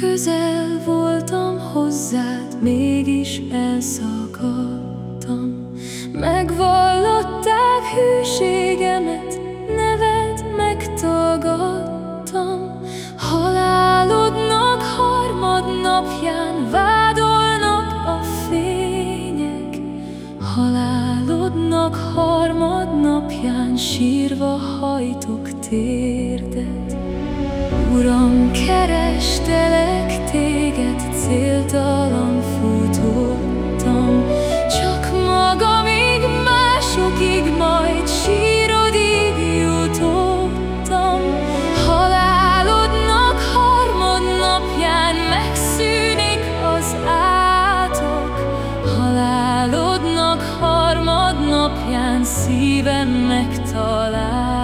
Közel voltam hozzád, mégis elszakadtam. Megvallották hűségemet, neved megtagadtam. Halálodnak harmadnapján vádolnak a fények. Halálodnak harmadnapján sírva hajtok térdet. Kerestelek téged, céltalan futottam, Csak magamig, másokig, majd sírodig jutottam. Halálodnak harmadnapján megszűnik az átok, Halálodnak harmadnapján szívem megtalál.